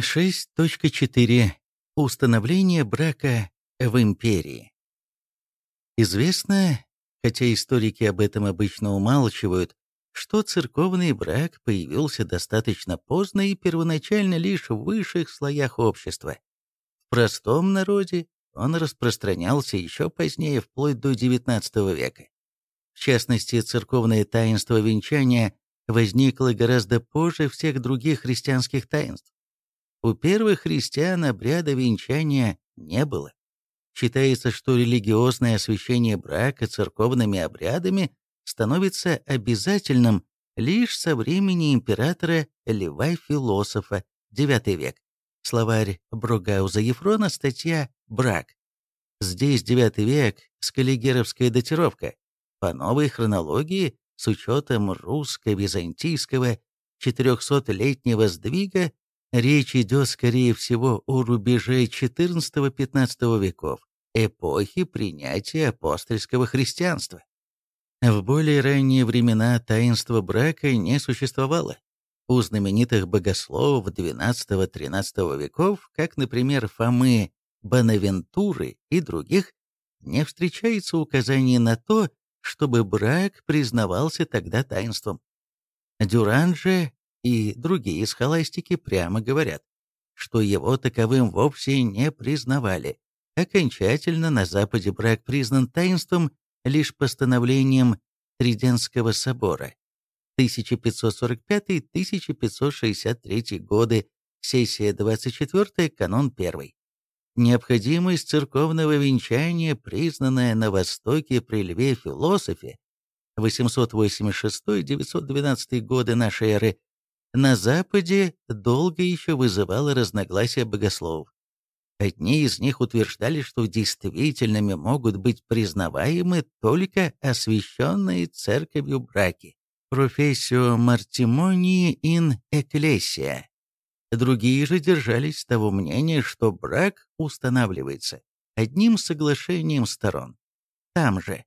6.4. Установление брака в империи. Известно, хотя историки об этом обычно умалчивают, что церковный брак появился достаточно поздно и первоначально лишь в высших слоях общества. В простом народе он распространялся еще позднее, вплоть до XIX века. В частности, церковное таинство венчания возникло гораздо позже всех других христианских таинств. У первых христиан обряда венчания не было. Считается, что религиозное освящение брака церковными обрядами становится обязательным лишь со времени императора Льва Философа, IX век. Словарь Бругауза Ефрона, статья «Брак». Здесь IX век, скаллигеровская датировка. По новой хронологии, с учетом русско-византийского 400-летнего сдвига, Речь идет, скорее всего, о рубеже XIV-XV веков, эпохи принятия апостольского христианства. В более ранние времена таинства брака не существовало. У знаменитых богословов XII-XIII веков, как, например, Фомы Бонавентуры и других, не встречается указаний на то, чтобы брак признавался тогда таинством. Дюран же и другие схоластики прямо говорят, что его таковым вовсе не признавали. Окончательно на Западе брак признан таинством лишь постановлением Триденского собора 1545-1563 годы, сессия 24, канон 1. Необходимость церковного венчания, признанная на Востоке при Льве философе 886-912 годы нашей эры, на Западе долго еще вызывало разногласия богословов. Одни из них утверждали, что действительными могут быть признаваемы только освященные церковью браки, профессио мартимонии ин экклесия. Другие же держались того мнения, что брак устанавливается одним соглашением сторон. Там же.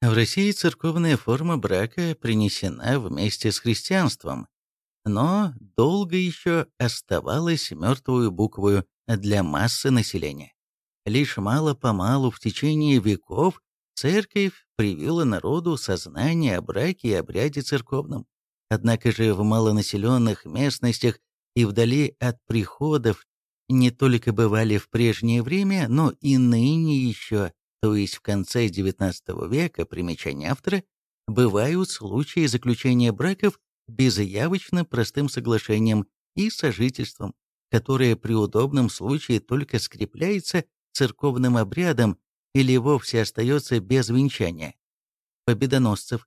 В России церковная форма брака принесена вместе с христианством, но долго еще оставалась мертвую буквою для массы населения. Лишь мало-помалу в течение веков церковь привила народу сознание о браке и обряде церковном. Однако же в малонаселенных местностях и вдали от приходов не только бывали в прежнее время, но и ныне еще, то есть в конце XIX века, примечание автора, бывают случаи заключения браков безявочно простым соглашением и сожительством, которое при удобном случае только скрепляется церковным обрядом или вовсе остается без венчания. Победоносцев.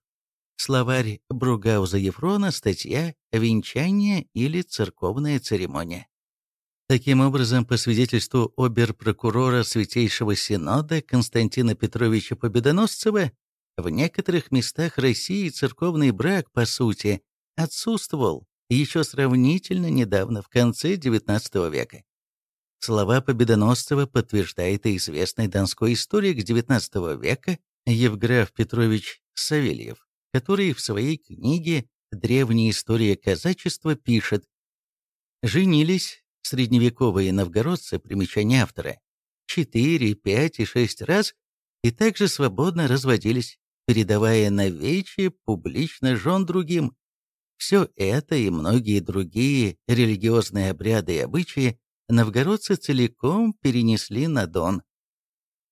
Словарь Бругауза Ефрона, статья «Венчание или церковная церемония». Таким образом, по свидетельству обер-прокурора Святейшего Синода Константина Петровича Победоносцева, в некоторых местах России церковный брак, по сути, отсутствовал еще сравнительно недавно, в конце XIX века. Слова Победоносцева подтверждает и известный донской историк XIX века Евграф Петрович Савельев, который в своей книге «Древняя история казачества» пишет «Женились средневековые новгородцы, примечание автора, четыре, пять и шесть раз, и также свободно разводились, передавая навече публично жен другим, все это и многие другие религиозные обряды и обычаи новгородцы целиком перенесли на Дон.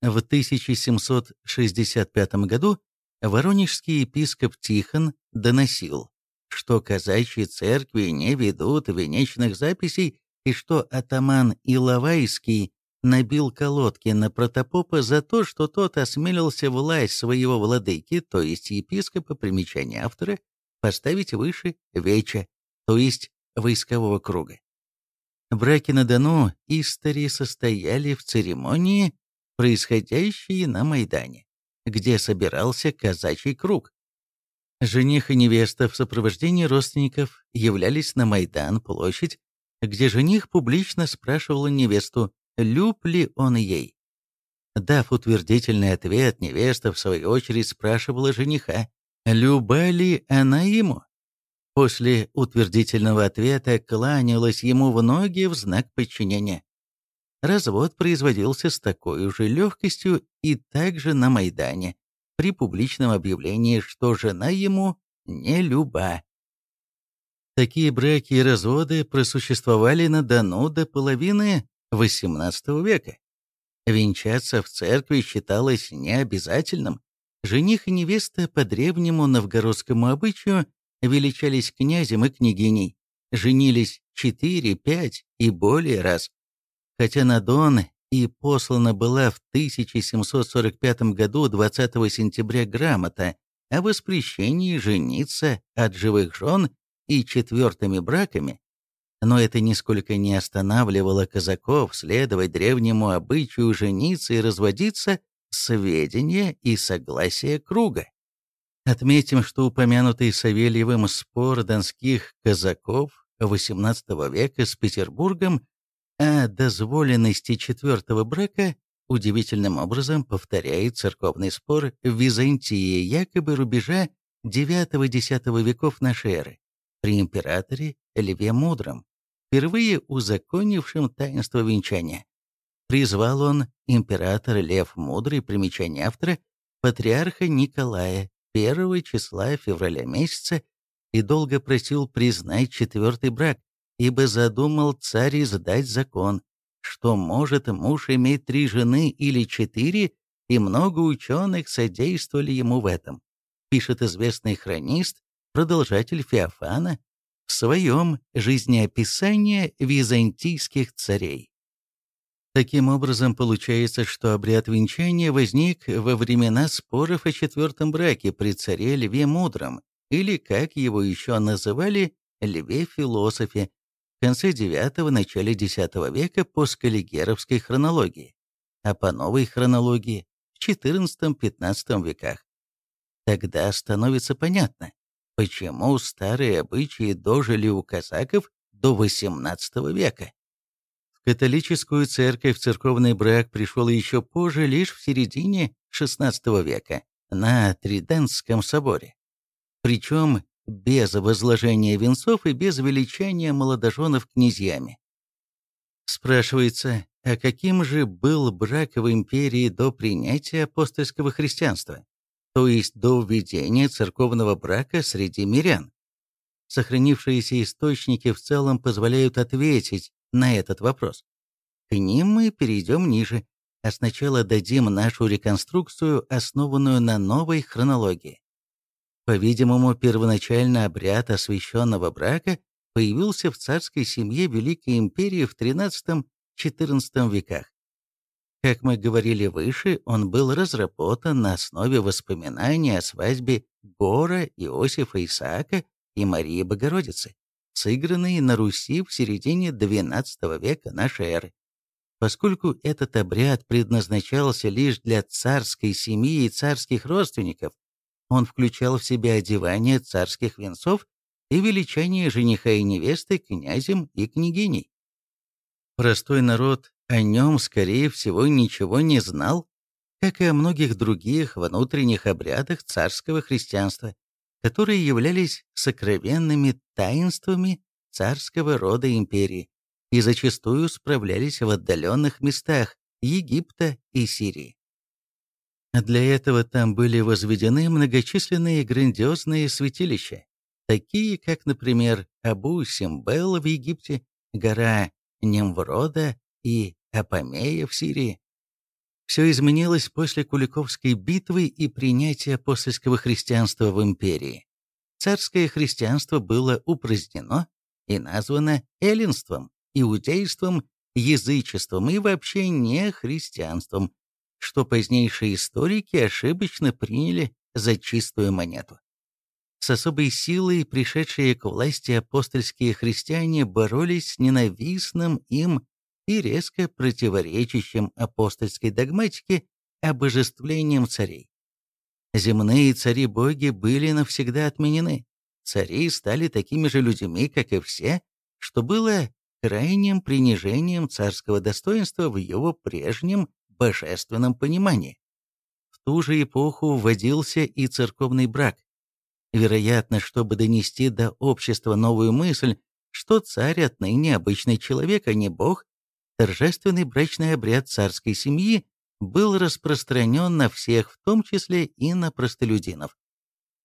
В 1765 году воронежский епископ Тихон доносил, что казачьи церкви не ведут венечных записей и что атаман Иловайский набил колодки на протопопа за то, что тот осмелился власть своего владыки, то есть епископа, примечания автора, поставить выше веча, то есть войскового круга. Браки на Дону истори состояли в церемонии, происходящей на Майдане, где собирался казачий круг. Жених и невеста в сопровождении родственников являлись на Майдан-площадь, где жених публично спрашивал невесту, люб ли он ей. Дав утвердительный ответ, невеста в свою очередь спрашивала жениха, Люба ли она ему? После утвердительного ответа кланялась ему в ноги в знак подчинения. Развод производился с такой же легкостью и также на Майдане, при публичном объявлении, что жена ему не люба. Такие браки и разводы просуществовали на Дону до половины XVIII века. Венчаться в церкви считалось необязательным. Жених и невеста по древнему новгородскому обычаю величались князем и княгиней, женились четыре, пять и более раз. Хотя на Дон и послана была в 1745 году 20 сентября грамота о воспрещении жениться от живых жен и четвертыми браками, но это нисколько не останавливало казаков следовать древнему обычаю жениться и разводиться сведения и согласия круга. Отметим, что упомянутый Савельевым спор донских казаков XVIII века с Петербургом о дозволенности четвертого брака удивительным образом повторяет церковный спор в Византии якобы рубежа IX-X веков нашей эры при императоре Льве Мудром, впервые узаконившем таинство венчания. Призвал он император Лев Мудрый, примечание автора, патриарха Николая, первого числа февраля месяца, и долго просил признать четвертый брак, ибо задумал царь издать закон, что может муж иметь три жены или четыре, и много ученых содействовали ему в этом, пишет известный хронист продолжатель Феофана, в своем жизнеописании византийских царей. Таким образом, получается, что обряд венчания возник во времена споров о четвертом браке при царе Льве Мудром, или, как его еще называли, Льве-философе, в конце IX – начале X века по скаллигеровской хронологии, а по новой хронологии – в XIV-XV веках. Тогда становится понятно, почему старые обычаи дожили у казаков до XVIII века. Католическую церковь церковный брак пришел еще позже, лишь в середине XVI века, на Тридентском соборе. Причем без возложения венцов и без величания молодоженов князьями. Спрашивается, а каким же был брак в империи до принятия апостольского христианства? то есть до введения церковного брака среди мирян. Сохранившиеся источники в целом позволяют ответить на этот вопрос. К ним мы перейдем ниже, а сначала дадим нашу реконструкцию, основанную на новой хронологии. По-видимому, первоначально обряд освященного брака появился в царской семье Великой Империи в XIII-XIV веках. Как мы говорили выше, он был разработан на основе воспоминаний о свадьбе Гора, Иосифа Исаака и Марии Богородицы, сыгранной на Руси в середине XII века нашей эры. Поскольку этот обряд предназначался лишь для царской семьи и царских родственников, он включал в себя одевание царских венцов и величание жениха и невесты князем и княгиней. Простой народ о нем, скорее всего, ничего не знал, как и о многих других внутренних обрядах царского христианства, которые являлись сокровенными таинствами царского рода империи и зачастую справлялись в отдаленных местах Египта и Сирии. Для этого там были возведены многочисленные грандиозные святилища, такие как, например, Абу-Симбел в Египте, гора Немврода и Апомея в Сирии. Все изменилось после Куликовской битвы и принятия апостольского христианства в империи. Царское христианство было упразднено и названо эллинством, иудейством, язычеством и вообще не христианством, что позднейшие историки ошибочно приняли за чистую монету. С особой силой пришедшие к власти апостольские христиане боролись с ненавистным им и резко противоречащим апостольской догматике обожествлением царей. Земные цари-боги были навсегда отменены. Цари стали такими же людьми, как и все, что было крайним принижением царского достоинства в его прежнем божественном понимании. В ту же эпоху вводился и церковный брак. Вероятно, чтобы донести до общества новую мысль, что царь отныне обычный человек, а не бог, торжественный брачный обряд царской семьи был распространен на всех, в том числе и на простолюдинов.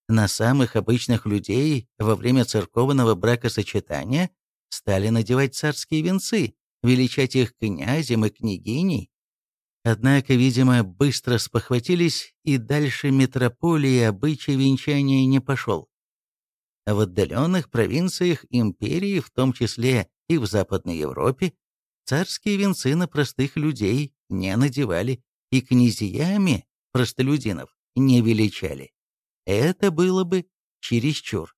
На самых обычных людей во время церковного бракосочетания стали надевать царские венцы, величать их князем и княгиней. Однако, видимо, быстро спохватились, и дальше метрополии обычай венчания не пошел. В отдаленных провинциях империи, в том числе и в Западной Европе, царские венцы на простых людей не надевали и князьями простолюдинов не величали. Это было бы чересчур.